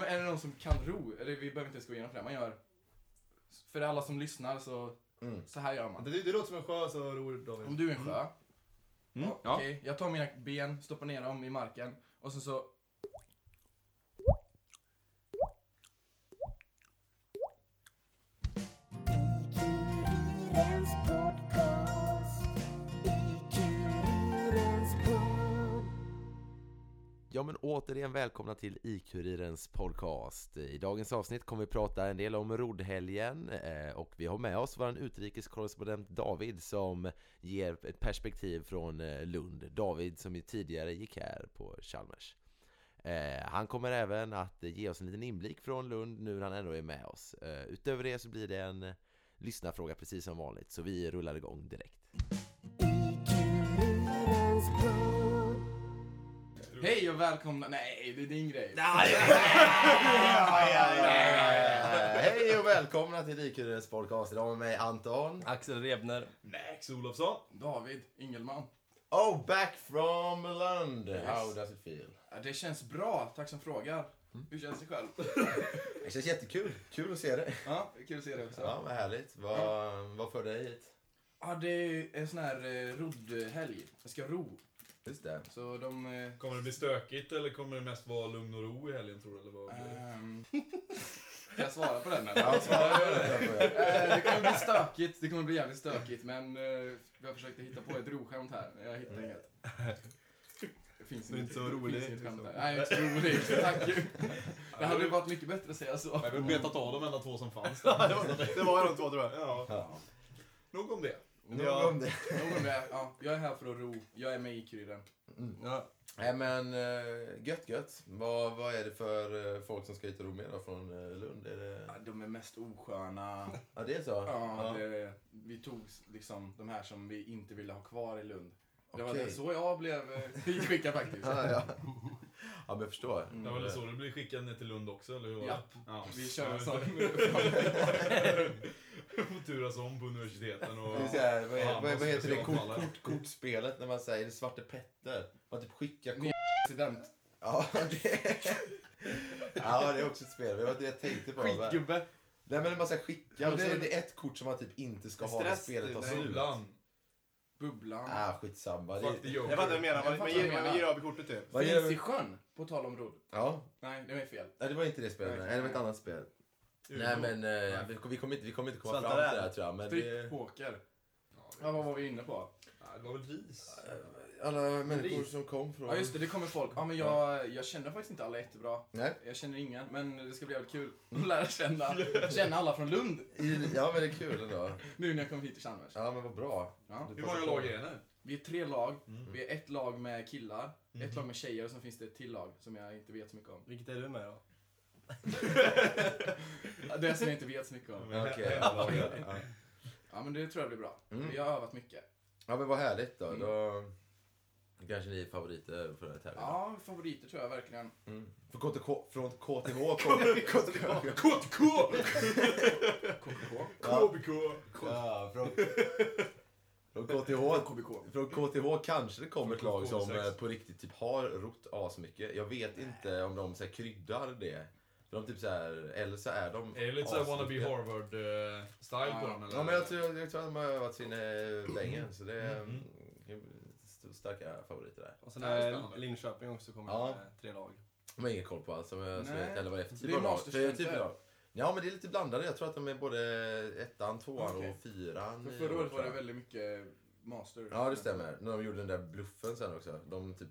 men är det någon som kan ro? Eller vi behöver inte ens gå igenom för det. Man gör... För alla som lyssnar så, Mm. så här gör man. Det, det låter som en sjö så ror David. Om du är en sjö. Mm. Okej, jag tar mina ben, stoppar ner dem i marken och sen så... Ja men återigen välkomna till IQ-Kurirens podcast. I dagens avsnitt kommer vi prata en del om roddhelgen eh, och vi har med oss vår utrikeskorrespondent David som ger ett perspektiv från eh, Lund. David som ju tidigare gick här på Chalmers. Eh, han kommer även att ge oss en liten inblick från Lund nu när han ändå är med oss. Utöver det så blir det en lyssnarfråga precis som vanligt så vi rullar igång direkt. Hej och välkomna... Nej, det är din grej. Hej och välkomna till IQ-Kurirens podcast. Idag med mig Anton. Axel Rebner. Max Olofsson. David Ingelman. Oh, back from Lund. How does it feel? Det känns bra, tack som frågar. Mm. Hur känns det själv? Det känns jättekul. Kul att se dig. Ja, kul att se dig också. Ja, vad härligt. Vad, vad för dig hit? Ja, det är en sån här eh, roddhelg. Jag ska ro. Just det. Så de... Eh, Kommer det bli stökigt eller kommer det mest vara lugn och ro i helgen tror du? Eller vad blir det? Ska jag svara på den eller? Ja, svara på det. Eh, det kommer bli stökigt, det kommer bli jävligt stökigt men eh, jag försökte hitta på ett roskämt här. Jag hittade inget. Det finns är inte så det rolig, finns inget liksom. Nej, inte så rolig. Tack. Det hade varit mycket bättre att säga så. Jag har väl betat av de enda två som fanns där. det var, de två tror jag. ja. Ja. Nog om det. Nog Ja. om det. Nog om det. Ja, jag är här för att ro. Jag är med i Kryden. Ja. Nej men, uh, gött gött. Vad, vad är det för eh, folk som ska hit och ro med då från eh, Lund? Är det... Ja, de är mest osköna. Ja, det är så? Ja, det, vi tog liksom de här som vi inte ville ha kvar i Lund. Det var det så jag blev eh, hitskickad faktiskt. Ja, ja. Ja, men jag förstår. Det var väl så det blir skickad ner till Lund också, eller hur? Japp. Ja. Vi kör en sån. Får turas om på universiteten och... Det är här, vad, är, Ja, vad, vad heter det? Kort, kort, kortspelet när man säger det Svarte Petter. Man typ skickar kort. President. Ja, det... ja, det är också ett spel. Det var det jag tänkte på. Skitgubbe. Nej, men man ska skicka Ja, det- är det ett kort som man typ inte ska ha när spelet tar nej. slut. Bubblan. Ah, skitsamma. Fuck the Det. Jag fattar vad du menar. Man, ger, man av i kortet typ. vad Finns i vi? sjön, på tal om rodd. Ja, Nej, det var fel. nej, det var inte det spelet. Nej. Nej, det var ett annat spel. Nej, men eh, vi, vi, kommer inte, vi kommer inte komma Svälta fram till det här tror jag. Men det, Strippåker. Ja, Ja, vad var vi inne på? det var väl ris? alla människor som kom från... Ja, just det, det kommer folk. Ja, men jag, jag känner faktiskt inte alla jättebra. Nej. Jag känner ingen, men det ska bli jävligt kul att lära känna, känna alla från Lund I- Ja, men det är kul ändå. nu när jag kom hit till Chalmers. Ja, men vad bra. Ja. Hur många lag är det? Vi är tre lag. Mm. Vi är ett lag med killar, Mhm. ett lag med tjejer och sen finns det ett till lag som jag inte vet så mycket om. Vilket är du med då? Ja, Det som jag inte vet så mycket om. Hemma- ja, men det tror jag blir bra. Mm. Vi har övat mycket. ja, men vad härligt då. Mm. Då kanske ni är favoriter för den här tävlingen. Ja, favoriter tror jag verkligen. Mm. Från KTK, från KTH kommer... KTK! Ja. KBK! Ja, från, från KTH. KBK. Från KTH kanske det kommer ett lag som KK6. eh, på riktigt typ har rott asmycket. Jag vet inte om de så här, kryddar det. För de typ så här, eller så är de Är det lite såhär wannabe. Harvard-style på Ja. den eller? Ja men jag tror, jag tror att de har övat sin eh, bängen. Så det är Mm. mm, st- starka favoriter där. Och sen det är är spännande. Linköping också kommer Ja. med tre lag. De har ingen koll på alls. Eller vad det är för typ Det är av lag. masterstudenter. För typ av lag. Ja men det är lite blandade. Jag tror att de är både ettan, tvåan Okej. och fyran. För förra år, året var det väldigt mycket master. Ja det stämmer. När de gjorde den där bluffen sen också. De typ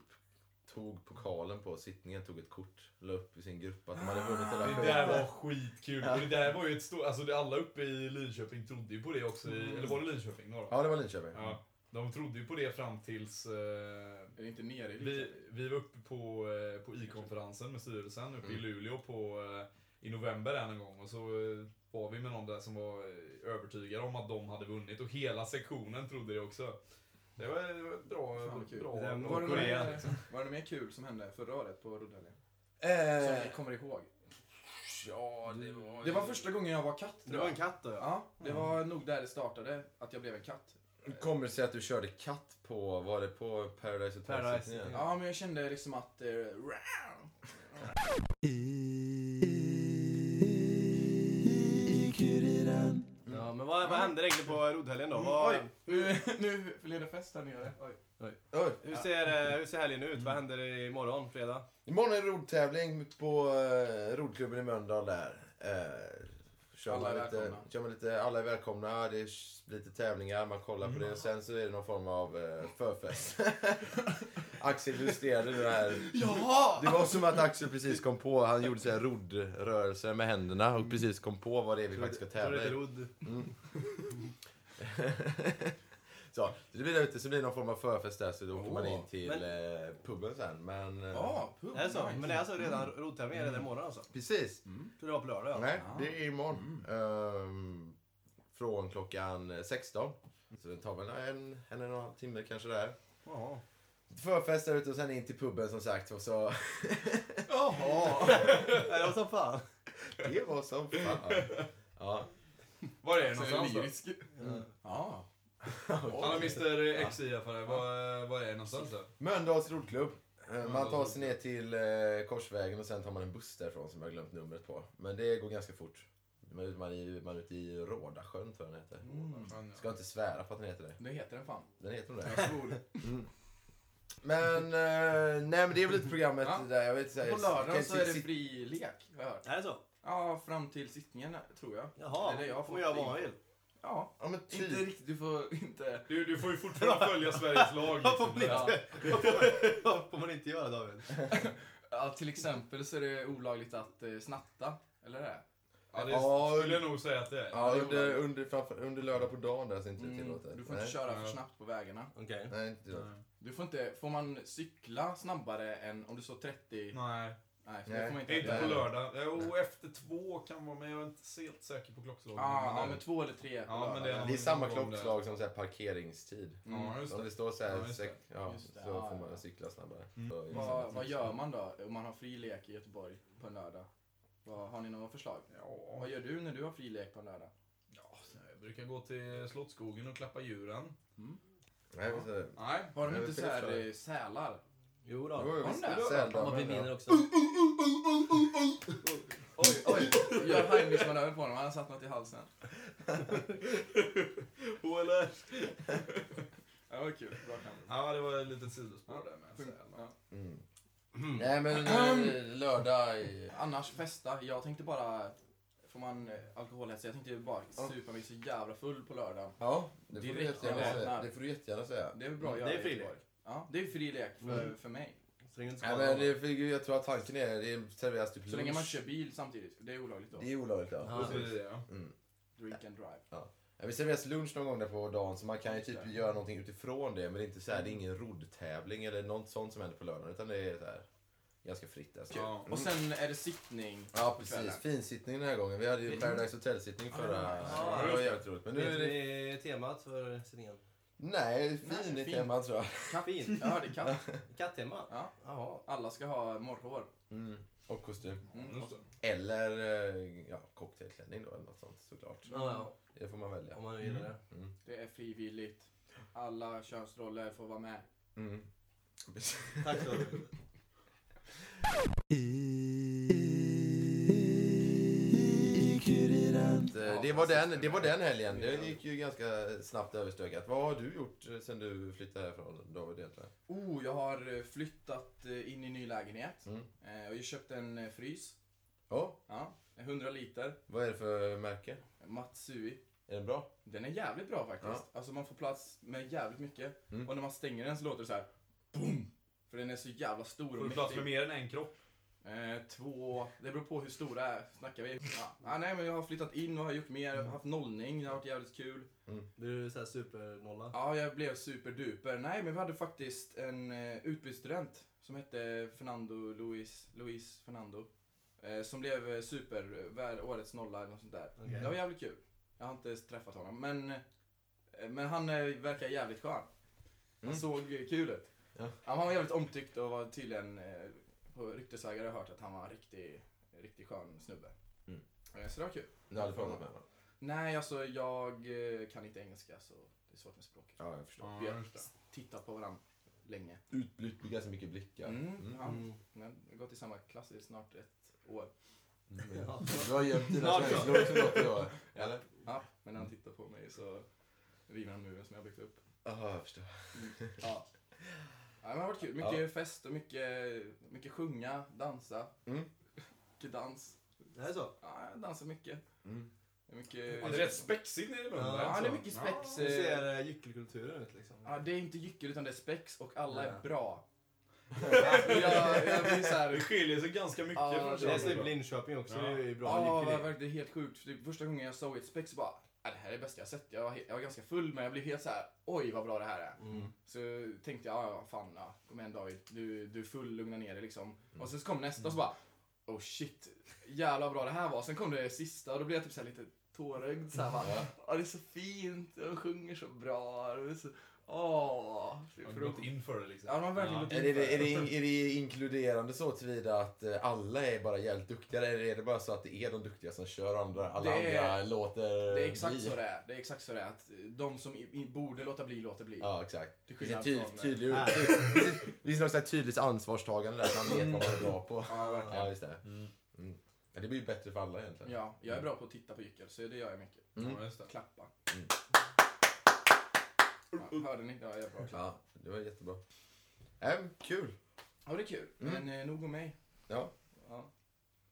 tog pokalen på sittningen, tog ett kort, la upp i sin grupp att de hade vunnit hela Det där var skitkul. Och det där var ju ett stort... Alltså alla uppe i Linköping trodde ju på det också. I, eller var det Linköping då? Ja det var Linköping. Ja. De trodde ju på det fram tills... Eh, Är det inte nere i vi, vi var uppe på, eh, på I-konferensen med styrelsen uppe i Mm. Luleå på, eh, i november en gång. Och så eh, var vi med någon där som var eh, övertygad om att de hade vunnit. Och hela sektionen trodde det också. Det var, det var ett bra... Fan, vad kul. bra, bra Var det, Korea, mer, var det mer kul som hände förra året på roddhelgen? Eh, Som ni kommer ihåg? ja det var... Det var första gången jag var katt. Det var en katt då ja. Ja, det var nog där det startade, att jag blev en katt. Kommer det sig att du körde katt på, var det på Paradise Hotel? Paradise. Ja, men jag kände liksom att... Eh, wow. I regler på roddhelgen då? Mm, Vad, oj, nu, nu blir det fest här nere. Oj. Oj. hur, ser, eh, hur ser helgen ut? Vad händer imorgon, fredag? Imorgon är det roddtävling på eh, roddklubben i Mölndal där. Eh, kör Alla man är lite, kör man lite, alla är välkomna, det är lite tävlingar, man kollar på det och sen så är det någon form av eh, förfest. Axel illustrerade det här. Jaha! Det var som att Axel precis kom på, han gjorde så här roddrörelser med händerna och precis kom på vad det är vi faktiskt ska tävla i. rodd? Så, så det blir ute, så blir det någon form av förfest där så då åker man in till eh, puben sen. Men, eh, Ja, pub, Är det så? nice. Men det är alltså redan roddtävlingen redan imorgon alltså? Precis. Mm. Så det var på lördag ja. Nej, Ah. det är imorgon. Ehm, från klockan 16. Så det tar väl en, en och en halv timme kanske där. Jaha. Förfest där ute och sen in till puben som sagt. Och så, Jaha! Nej, det var som fan. det var som fan. Ja. Var är det Så är det någonstans då? lyrisk. Ja. Han är Mr X i för det. Var, var är det någonstans då? Mölndals roddklubb. Man tar sig ner till eh, Korsvägen och sen tar man en buss därifrån som jag har glömt numret på. Men det går ganska fort. Man är, ute i Rådasjön tror jag den heter. Mm. Ska inte svära på att den heter det. Det heter den fan. Den heter nog det. Jag tror Men, eh, nej men det är väl lite programmet Ja. där. Jag vet så här, På jag lördagen så är det fri lek, har jag hört. Är det så? Ja, fram till sittningen tror jag. Jaha, Eller jag får göra vad man vill. Ja. Ja men Inte typ. riktigt, du får inte... Du, du får ju fortfarande följa Sveriges lag. Vad får man liksom. inte, vad får man inte göra David? Ja, till exempel så är det olagligt att eh, snatta. Eller det? Ja, det Ja, skulle jag nog säga att det är. Ja, under, under, framför, under lördag på dagen där så är inte det Mm, tillåtet. du får nej. inte köra för Nej. snabbt på vägarna. Okej. Nej, inte tillåtet. Du får inte... Får man cykla snabbare än om du står 30? Nej, Nej, så Nej. det får man inte. inte på lördag. Jo, efter två kan vara, men jag är inte helt säker på klockslaget. Men ja, det- men två eller tre. på Ja, men det är Det är samma gång klockslag som så här parkeringstid. Mm. Ja, just Om det. det står så här, Ja, just ja, Just det. så Ja, får ja. man cykla snabbare. Mm. Så Vad, gör man då om man har fri lek i Göteborg på en lördag? Vad, har ni några förslag? Ja, Vad gör du när du har fri lek på en lördag? ja, jag brukar gå till Slottsskogen och klappa djuren. Nej, visst är det. Nej. Har de inte så här eh, sälar? Jo då. Jo, visst de är det? det sällan. Om vi men, vinner ja. också. Oj, oj! Gör Heinrich-manöver på honom, han har satt något i halsen. Ja, det var kul. Bra kamp. Ja, det var ett litet sidospår där med säl. Ja. Mm. Nej men eh, lördag... i- Annars festa. Jag tänkte bara... Får man eh, alkoholhets? Jag tänkte bara supa mig så jävla full på lördagen. Ja, det får, du Direkt jättegärna säga. det får du jättegärna säga. Det är väl bra att Det göra är fri i Göteborg. Ja, det är fri lek för, Mm. för mig. Så länge skadar men det, för jag tror att tanken är det serveras typ Så länge man kör bil samtidigt. Det är olagligt då. Det är olagligt ja. Ja. Så är det ja. Mm. Drink and drive. Ja, vi serveras lunch någon gång där på dagen så man kan ju typ göra någonting utifrån det. Men det är inte så här, det är ingen roddtävling eller något sånt som händer på lördagen. Utan det är så här, ganska fritt. Alltså. Ja. Och sen är det sittning Ja, kvällen. precis. Finsittning den här gången. Vi hade ju Paradise Hotel-sittning förra... Ja, det var jävligt roligt. Men nu Vet är temat för sittningen? Nej, fin Nej, i fin. temat tror jag. Katt. Fin. Jag hörde katt. Kattema? Ja. Jaha. Alla ska ha morrhår. Mm. Och kostym. Mm. Det. Eller eh, ja, cocktailklänning då, eller något sånt såklart. Ja, ja. Det får man välja. Om man gillar det. Mm. Det är frivilligt. Alla könsroller får vara med. Mm. Tack så. Eh, Det var, den, det var den helgen. Det gick ju ganska snabbt överstökat. Vad har du gjort eh, sen du flyttade härifrån David egentligen? Oh, jag har eh, flyttat eh, in i ny lägenhet. Mm. Och jag köpte en frys. Ja, Ja, 100 liter. vad är det för märke? Matsui. Är den bra? Den är jävligt bra faktiskt. Alltså man får plats med jävligt mycket. Mm. Och när man stänger den så låter det så här. Boom! För den är så jävla stor Får och du plats med mäktig. mer än en kropp? Eh, två, det beror på hur stora är. Snackar vi? Ja. Ah, nej men jag har flyttat in och har gjort mer. Har haft nollning, det har varit jävligt kul. Blir du såhär supernolla? Ja, jag blev superduper. Nej men vi hade faktiskt en eh, utbytesstudent som hette Fernando Luis, Luis Fernando. Eh, som blev eh, super, värd årets nolla eller något sånt där. Okej. Det var jävligt kul. Jag har inte träffat honom men, eh, men han eh, verkar jävligt skön. Han Mm. såg kul ut. Ja. Han var jävligt omtyckt och var tydligen, på ryktesvägar har jag hört att han var en riktig, riktig skön snubbe. Mm. Eh, Så det var kul. Du har aldrig pratat med honom? Nej, alltså jag eh, kan inte engelska så det är svårt med språket. Ja, jag förstår. Vi har tittat på varandra länge. Utbytt med ganska mycket blickar. Mm, Mm. Ja. Mm. Har gått i samma klass i snart ett år. Mm. Ja. Du har gömt dina känslor så gott det går. Eller? Ja, men han tittar på mig så river han muren som jag byggt upp. Jaha, jag förstår. Ja. Ja men det har varit kul. Mycket Ja. fest och mycket, mycket sjunga, dansa. Mm. Mycket dans. Det är så? Ja, jag dansar mycket. Mm. Det är mycket... Ja, det är rätt spexigt nere i Lund. Ja, är Ja, det är mycket spex. Hur eh, ser eh, gyckelkulturen ut liksom? Ja, det är inte gyckel utan det är spex och alla Ja. är bra. jag, jag blir så Det här... skiljer sig ganska mycket Ja, från det Det är typ Linköping också, Ja. det är ju bra Ja, gyckel. det var verkligen helt sjukt. För det första gången jag såg ett spex bara, "Ja, det här är det bästa jag har sett. Jag var, jag var ganska full men jag blev helt så här, oj vad bra det här är. Mm. Så tänkte jag, ja fan, ja, kom igen David, du, du är full, lugna ner dig liksom. Mm. Och sen så kom nästa och så bara, oh shit, jävlar vad bra det här var. Sen kom det sista och då blev jag typ så lite tårögd så här, bara, Ja. det är så fint, de sjunger så bra. Åh. Gått in för det liksom. Ja, de har verkligen gått in Är det, för är, det, in- är det inkluderande så tillvida att eh, alla är bara jävligt duktiga? Eller är det bara så att det är de duktiga som kör och andra, alla Det är- andra låter Det är exakt bli? så det är. Det är exakt så det är. Att de som i, i, borde låta bli, låter bli. Ja, exakt. Till Det finns, en skillnad ty, från, tydlig, det finns- det finns något här tydligt ansvarstagande där, man vet vad man är bra på. Ja, verkligen. Ja, just det. Mm. Ja, det blir ju bättre för alla egentligen. Ja, jag är bra på att titta på gyckel, så det gör jag mycket. Mm. Ja, just det. Klappa. Mm. Ja, hörde ni? Ja, jag bra. Ja, det var jättebra. Ähm, kul. Ja, det är kul. Mm. Men eh, nog om mig. Ja. Ja.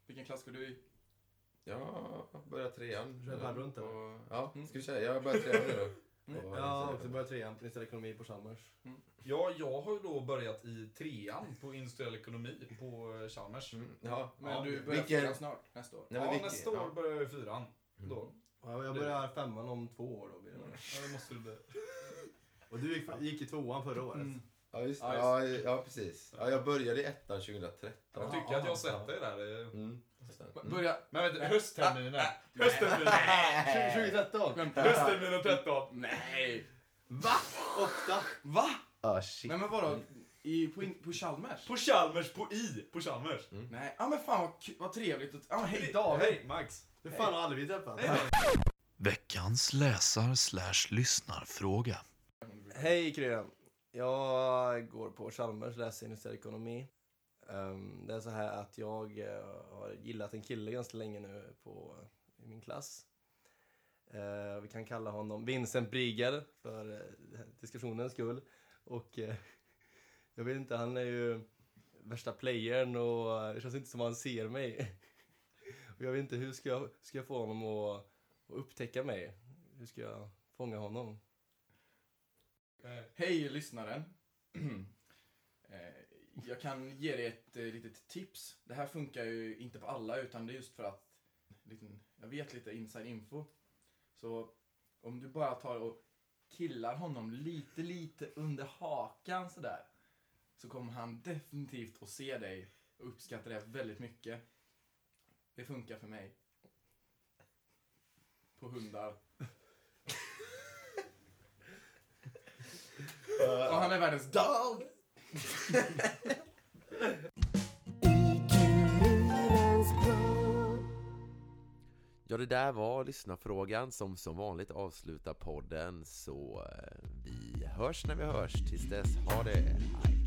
Vilken klass går du i? Jag börjar trean. Kör runt, eller? Och- Ja, Mm. ska vi säga. Jag börjar trean nu. Mm. Och- Jag har också börjat trean på industriell ekonomi på Chalmers. Ja, jag har ju då börjat i trean på industriell ekonomi på eh, Chalmers. Mm, Ja. Men Ja, du börjar vilken- fyran snart, nästa år. Nej, men ja, vilken- nästa år ja. börjar jag i fyran. Mm. Då. Ja, jag börjar femman om två år då. blir det. Ja, det måste du bli. Och du gick, gick i tvåan förra året. Mm. Ja, just, Ja, ja, ja, precis. Ja, jag började i ettan 2013. Jag tycker att jag har sett dig där. det- Mm. Mm. Börja... Men du, höstterminen. Ah, Höstterminen. 2013! Vänta. Höstterminen 13. Nej! Va? Åtta? Va? Ah, shit. Nej men vadå? I, på, in, på Chalmers? På Chalmers, på I, på Chalmers. Nej, ja men fan vad, vad trevligt. Ja men hej David! Hej, Max. Hur fan har aldrig vi träffats? Veckans läsar slash lyssnarfråga. Hej Kryan. Jag går på Chalmers, läser industriell ekonomi. Ehm, det är så här att jag eh, har gillat en kille ganska länge nu på, i min klass. Eh, vi kan kalla honom Vincent Briger för eh, diskussionens skull. Och jag vet inte, han är ju värsta playern och det känns inte som att han ser mig. Och jag vet inte, hur ska jag, ska jag få honom att, att upptäcka mig? Hur ska jag fånga honom? Eh, hej lyssnaren. Eh, Jag kan ge dig ett eh, litet tips. Det här funkar ju inte på alla utan det är just för att liten, jag vet lite inside info. Så om du bara tar och killar honom lite, lite under hakan sådär. Så kommer han definitivt att se dig och uppskatta det väldigt mycket. Det funkar för mig. På hundar. Och han är världens dog! Ja, det där var lyssnarfrågan som som vanligt avslutar podden. Så eh, vi hörs när vi hörs. Tills dess, ha det! Hej!